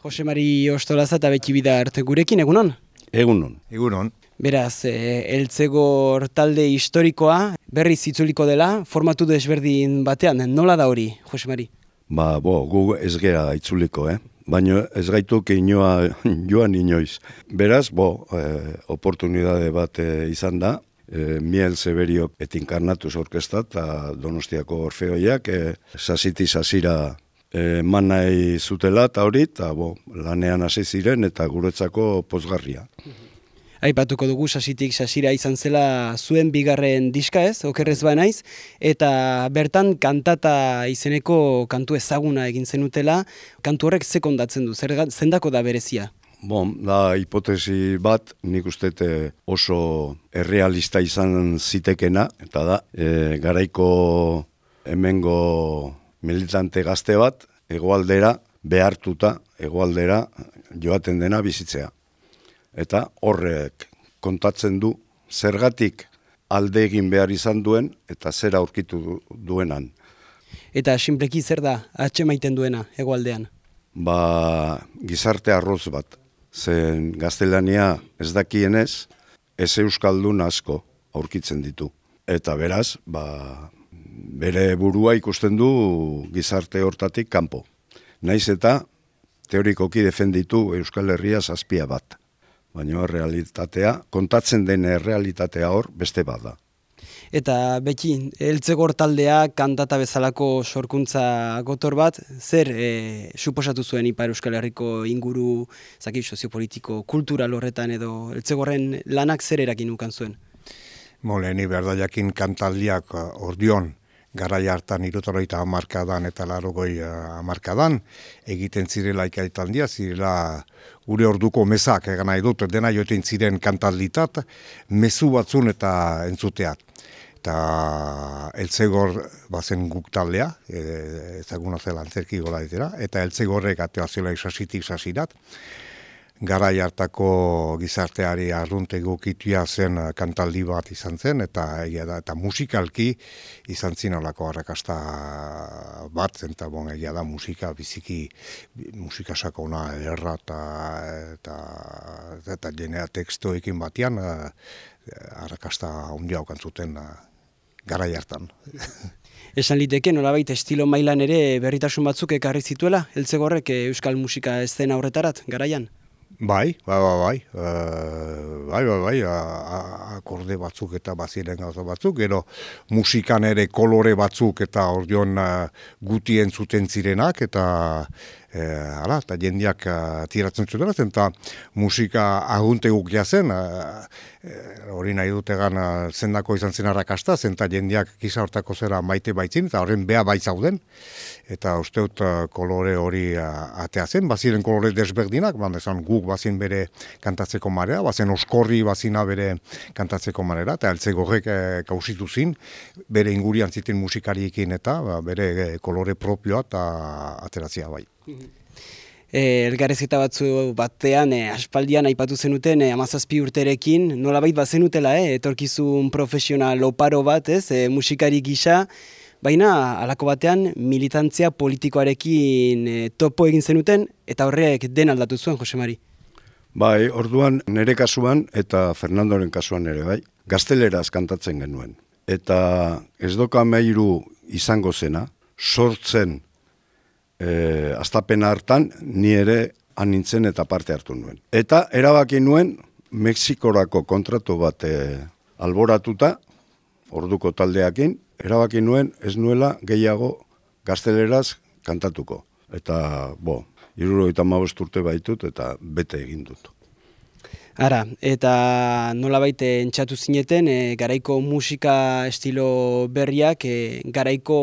Jose Mari Ostolaza eta Beki Bidart gurekin, egunon? Egunon. Egunon. Beraz, e, eltzegor talde historikoa, berri zitzuliko dela, formatu desberdin batean, nola da hori, Jose Mari? Ba, bo, gu ez gera itzuliko, eh? Baina ez gaitu inoa joan inoiz. Beraz, bo, e, oportunidade bat e, izan da, e, Miel Severio etinkarnatuz orkesta eta Donostiako Orfeoiak e, sasiti sasira e, man nahi zutela eta hori, eta bo, lanean hasi ziren eta guretzako pozgarria. Aipatuko dugu sasitik sasira izan zela zuen bigarren diska ez, okerrez ba naiz, eta bertan kantata izeneko kantu ezaguna egin zenutela, kantu horrek sekondatzen du, zer zendako da berezia? Bon, da hipotesi bat nik uste oso errealista izan zitekena, eta da, e, garaiko hemengo militante gazte bat, egoaldera, behartuta, egoaldera, joaten dena bizitzea eta horrek kontatzen du zergatik alde egin behar izan duen eta zer aurkitu duenan. Eta sinpleki zer da atxe maiten duena egoaldean? Ba, gizarte arroz bat. Zen gaztelania ez dakienez, ez euskaldun asko aurkitzen ditu. Eta beraz, ba, bere burua ikusten du gizarte hortatik kanpo. Naiz eta teorikoki defenditu Euskal Herria zazpia bat baina realitatea, kontatzen den realitatea hor beste bada. Eta beki, eltzegor taldea kantata bezalako sorkuntza gotor bat, zer e, suposatu zuen Ipar Euskal Herriko inguru, zaki, soziopolitiko, kultural horretan edo eltzegorren lanak zer erakin ukan zuen? Moleni, berda jakin kantaldiak ordion, garai hartan irutoroita amarkadan eta larogoi uh, amarkadan, egiten zirela ikaitan dia, zirela gure orduko mesak egan nahi dut, dena joeten ziren kantalditat, mezu batzun eta entzuteat. Eta eltzegor bazen guk taldea, e, ezaguna zela antzerki gola eta eltzegorrek atea zela isasitik sasirat garai hartako gizarteari arrunte gokitua zen eh, kantaldi bat izan zen, eta egia da, eta musikalki izan zinalako harrakasta bat zen, eta bon, egia da musika biziki, musika sakona erra eta, eta, eta jenea tekstoekin batean eh, harrakasta ondia okantzuten eh, garai hartan. Esan liteke, nolabait estilo mailan ere berritasun batzuk ekarri zituela, eltzegorrek euskal musika ez den aurretarat, garaian? Bai, bai, bai, bai, uh, bai, bai, bai, akorde batzuk eta baziren gauza batzuk, gero musikan ere kolore batzuk eta ordeon uh, gutien zuten zirenak, eta e, ala, eta jendiak uh, tiratzen zuten, eta musika ahunte gukia zen, hori nahi dute gana zendako izan zen arrakasta, zen eta jendiak kisa hortako zera maite baitzin, eta horren bea baitzauden, eta usteut kolore hori atea zen, baziren kolore desberdinak, ban esan guk bazin bere kantatzeko marea, bazen oskorri bazina bere kantatzeko marera, eta eltze gorrek e, kausitu zin, bere ingurian ziten musikariekin eta ba, bere kolore propioa eta ateratzea bai. E, elgarrezeta batzu batean, e, aspaldian aipatu zenuten, e, amazazpi urterekin, nolabait bat zenutela, e, etorkizun profesional oparo bat, ez, e, musikari gisa, baina alako batean militantzia politikoarekin e, topo egin zenuten, eta horrek den aldatu zuen, Jose Mari. Bai, orduan nere kasuan eta Fernandoren kasuan ere, bai, gazteleraz kantatzen genuen. Eta ez doka meiru izango zena, sortzen e, astapen hartan ni ere anintzen eta parte hartu nuen. Eta erabaki nuen Mexikorako kontratu bat e, alboratuta, orduko taldeakin, erabaki nuen ez nuela gehiago gazteleraz kantatuko. Eta, bo, iruro eta urte baitut eta bete egin dut. Ara, eta nola baite entxatu zineten, e, garaiko musika estilo berriak, e, garaiko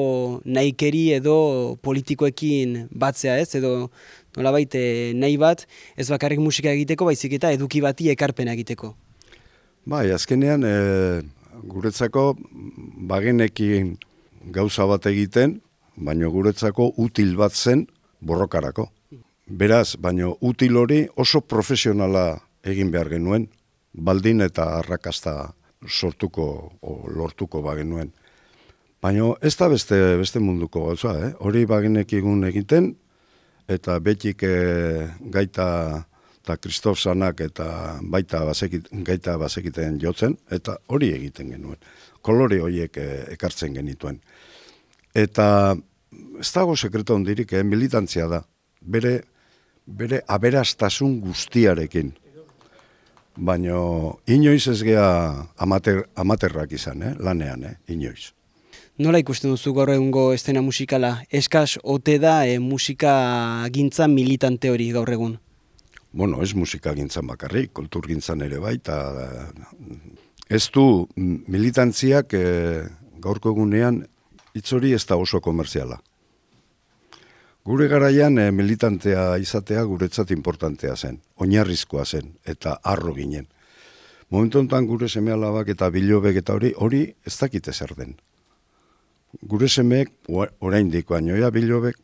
naikeri edo politikoekin batzea ez, edo nola baite nahi bat, ez bakarrik musika egiteko, baizik eta eduki bati ekarpena egiteko. Bai, azkenean, e, guretzako bagenekin gauza bat egiten, baina guretzako util bat zen borrokarako. Beraz, baino util hori oso profesionala egin behar genuen, baldin eta arrakasta sortuko o lortuko bagenuen. Baina ez da beste, beste munduko gauza, eh? hori baginek egun egiten, eta betik e, gaita eta Kristof Sanak eta baita basekit, gaita basekiten jotzen, eta hori egiten genuen. Kolore horiek e, ekartzen genituen. Eta ez dago sekreto ondirik, eh, militantzia da. Bere, bere aberastasun guztiarekin. Baina inoiz ez gea amater, amaterrak izan, eh, lanean, eh, inoiz. Nola ikusten duzu gaur egungo estena musikala? Eskaz ote da e, musika gintza militante hori gaur egun? Bueno, ez musika gintzan bakarrik, kultur gintzan ere bai, eta ez du militantziak e, gaurko egunean hitzori ez da oso komerziala. Gure garaian e, militantea izatea guretzat importantea zen, oinarrizkoa zen, eta arro ginen. Momentu honetan gure seme alabak eta bilobek eta hori, hori ez dakite zer den gure semeek, orain diko ainoia bilobek,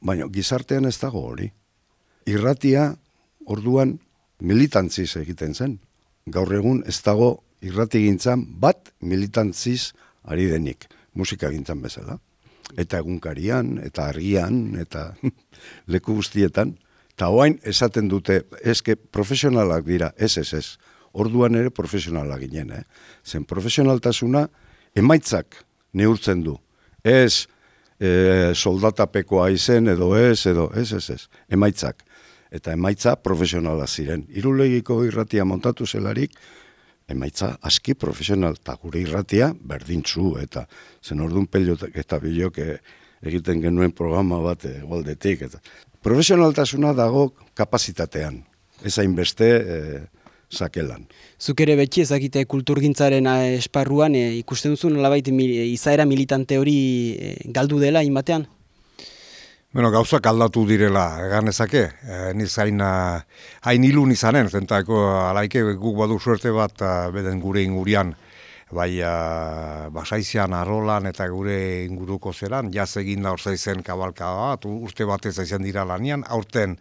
baina gizartean ez dago hori. Irratia, orduan, militantziz egiten zen. Gaur egun ez dago irrati gintzan bat militantziz ari denik, musika gintzan bezala. Eta egunkarian, eta argian, eta leku guztietan. Eta hoain esaten dute, eske profesionalak dira, ez ez ez. Orduan ere profesionalak ginen, eh? Zen profesionaltasuna emaitzak neurtzen du. Ez e, soldatapekoa izen edo ez, edo ez, ez, ez, emaitzak. Eta emaitza profesionala ziren. Irulegiko irratia montatu zelarik, emaitza aski profesional, eta gure irratia berdintzu, eta zen orduan pelio eta bilok egiten genuen programa bat egoldetik. Eta. Profesionaltasuna dago kapazitatean, ez hainbeste e, sakelan. Zuk ere betxi ezakite kulturgintzaren eh, esparruan e, ikusten duzu nolabait izaera militante hori e, galdu dela inbatean? Bueno, gauzak aldatu direla, egan ezake, e, niz hain, hain ilun izanen, zentako alaike guk badu suerte bat beden gure ingurian, bai uh, basaizian arrolan eta gure inguruko zeran, jaz egin da orzaizen kabalka bat, urte batez izan dira lanian, aurten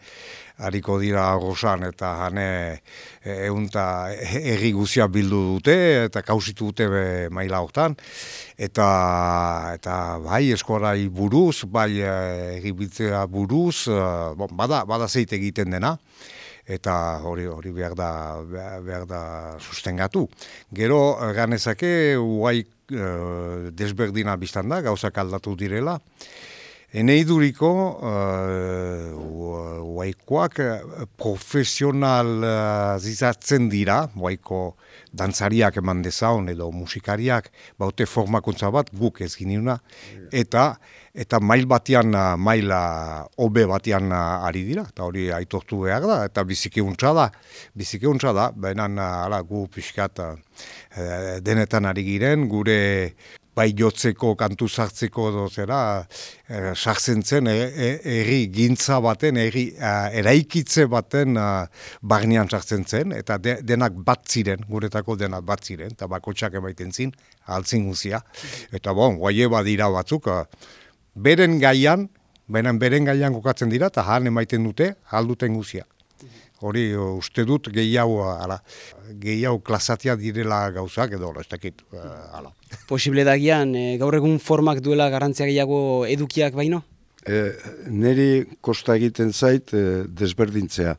hariko dira gozan eta hane eunta erri guzia bildu dute eta kausitu dute be, maila hortan. Eta, eta bai eskorai buruz, bai egibitzea buruz, bon, bada, bada zeite egiten dena eta hori hori behar da behar da sustengatu. Gero ganezake uai desberdina biztan da, gauzak aldatu direla. Eneiduriko uh, uaikoak profesional uh, zizatzen dira, uaiko dantzariak eman dezaun edo musikariak, baute formakuntza bat guk ez giniuna, eta eta mail batean, maila hobe batean ari dira, eta hori aitortu behar da, eta biziki da, biziki da, baina ala, gu pixkat denetan ari giren, gure bai jotzeko, kantu sartzeko edo zera, e, sartzen zen erri gintza baten, erri eraikitze baten a, barnean sartzen zen, eta denak bat ziren, guretako denak bat ziren, eta bakotxak emaiten zin, altzin guzia. Eta bon, guai dira batzuk, beren gaian, benen beren gaian kokatzen dira, eta han emaiten dute, alduten guzia. Hori uste dut gehiago, ala, gehiago klasatia direla gauzak edo, ez dakit, ala. Posible dagian, e, gaur egun formak duela garantzia gehiago edukiak baino? E, neri kosta egiten zait e, desberdintzea.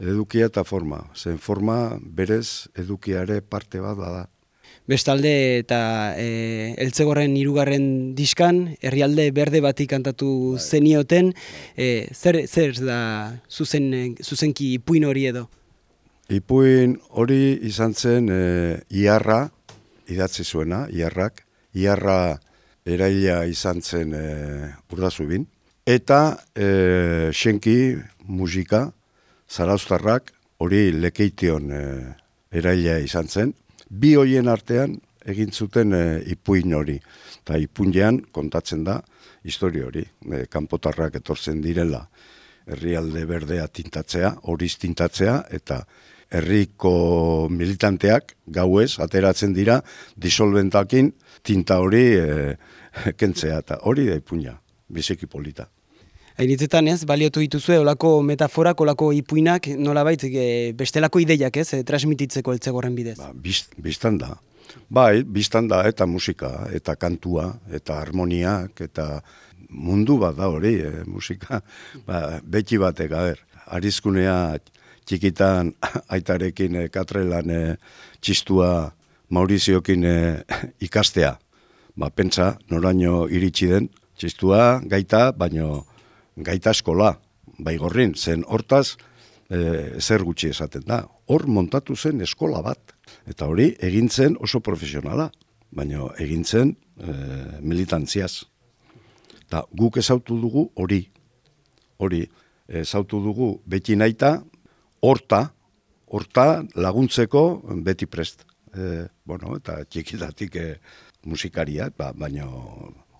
Edukia eta forma. Zen forma berez edukiare parte bat da bestalde eta e, eltzegorren hirugarren diskan herrialde berde batik kantatu bai. zenioten e, zer, zer da zuzen, zuzenki ipuin hori edo? Ipuin hori izan zen e, iarra idatzi zuena, iarrak iarra eraila izan zen e, urdazubin eta e, xenki musika zaraustarrak hori lekeition e, eraila izan zen bi hoien artean egin zuten e, ipuin hori. Eta ipuinean kontatzen da histori hori. E, kanpotarrak etortzen direla herrialde berdea tintatzea, horiz tintatzea, eta herriko militanteak gauez ateratzen dira disolventakin tinta hori e, kentzea, eta hori da ipuina, bizeki polita. Hainitzetan ez, baliotu dituzue, olako metaforak, olako ipuinak, nolabait, e, bestelako ideiak ez, e, transmititzeko eltzegorren bidez. Ba, biztan da. Bai, biztan da, eta musika, eta kantua, eta harmoniak, eta mundu bat da hori, e, musika, ba, beti batek, a ber, arizkunea txikitan aitarekin e, katrelan e, txistua Mauriziokin e, ikastea. Ba, pentsa, noraino iritsi den, txistua gaita, baino gaita eskola, baigorrin, zen hortaz, e, zer gutxi esaten da. Hor montatu zen eskola bat, eta hori egintzen oso profesionala, baino egintzen e, militantziaz. Ta guk ezautu dugu hori, hori, ezautu dugu beti naita, horta, horta laguntzeko beti prest. E, bueno, eta txikitatik e, musikaria, ba, baina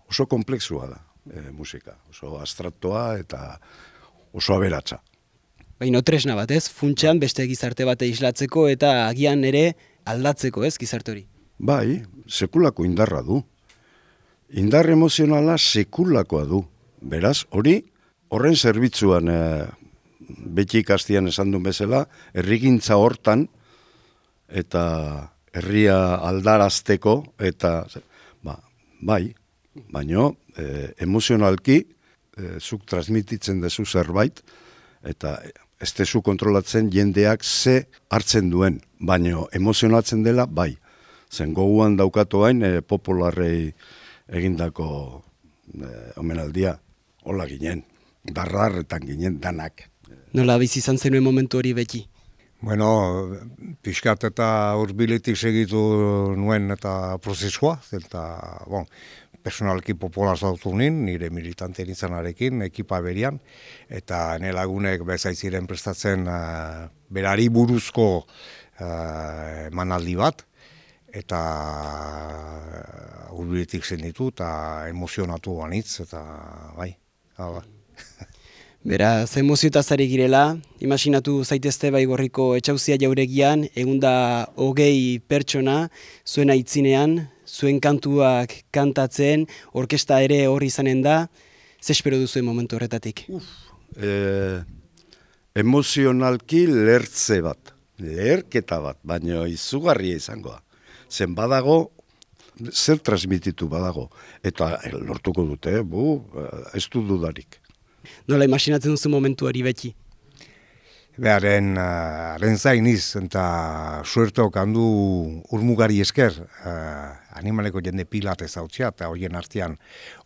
oso komplexua da e, musika, oso astratoa eta oso aberatsa. Baina tresna bat ez, funtsean beste gizarte bate islatzeko eta agian ere aldatzeko ez gizarte hori. Bai, sekulako indarra du. Indar emozionala sekulakoa du. Beraz, hori, horren zerbitzuan e, beti ikastian esan duen bezala, errigintza hortan, eta herria aldarazteko, eta, ba, bai, baino, e, emozionalki, e, zuk transmititzen dezu zerbait, eta ez dezu kontrolatzen jendeak ze hartzen duen, baino emozionatzen dela, bai. Zen goguan daukatu hain, e, popularrei egindako e, omenaldia, hola ginen, darrarretan ginen danak. Nola bizi izan zenuen momentu hori beti? Bueno, pixkat eta urbiletik segitu nuen eta prozesua, eta, bon, personalki popular zautu nire militante nintzanarekin, ekipa berian, eta ne lagunek bezaitziren prestatzen uh, berari buruzko uh, manaldi bat, eta uh, urbiletik zen ditu, eta emozionatu banitz, eta bai, hala. Bera, ze emoziotazari girela, imaginatu zaitezte baigorriko etxauzia jauregian, egunda hogei pertsona, zuen aitzinean, zuen kantuak kantatzen, orkesta ere hori izanen da, ze espero duzu momentu horretatik? Uf, e, emozionalki lertze bat, leherketa bat, baina izugarria izangoa. Zen badago, zer transmititu badago, eta lortuko dute, bu, ez du dudarik. Nola imaginatzen duzu momentu hori beti? Beharen, haren zainiz, eta suerto kandu urmugari esker, uh, animaleko jende pilate zautzea, eta horien artean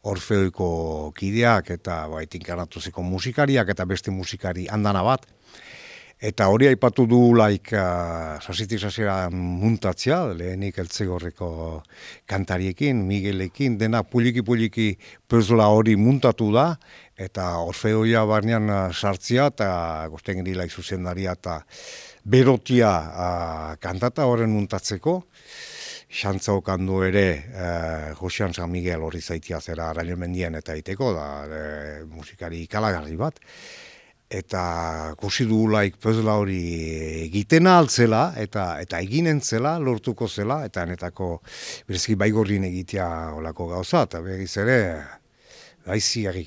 orfeoiko kideak, eta kanatuziko musikariak, eta beste musikari handana bat, Eta hori aipatu du laik uh, sasitik muntatzea, lehenik eltzegorreko kantariekin, Miguelekin, dena puliki-puliki pezla hori muntatu da, eta orfeoia barnean uh, sartzea, eta gozten giri laik zuzendaria, eta berotia uh, kantata horren muntatzeko, xantza okandu ere uh, Josean San Miguel hori zaitia zera mendien eta iteko, da, uh, musikari ikalagarri bat, eta kusi dugulaik pezla hori egiten altzela eta eta eginen zela lortuko zela eta netako berezki baigorrin egitea olako gauza eta begiz ere aizi ere.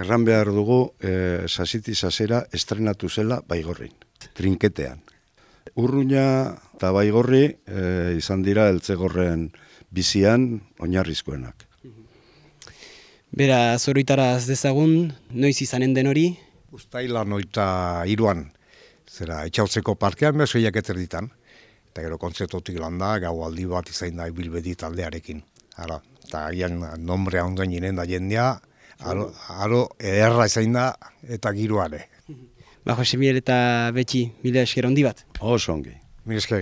Erran behar dugu e, sasiti sasera estrenatu zela baigorrin, trinketean. Urruña eta baigorri e, izan dira eltzegorren bizian oinarrizkoenak. Bera, zoroitaraz dezagun, noiz izanen den hori, Uztaila noita iruan, zera, etxautzeko parkean behar zeiak ditan, eta gero kontzertotik landa, gau aldi bat izain da bilbedi taldearekin. Ara, eta agian nombre ginen da jendea, aro, aro erra izain da eta giroare. Ba, Jose Miel eta Betxi, mila esker handi bat. Oso ongi. Mila esker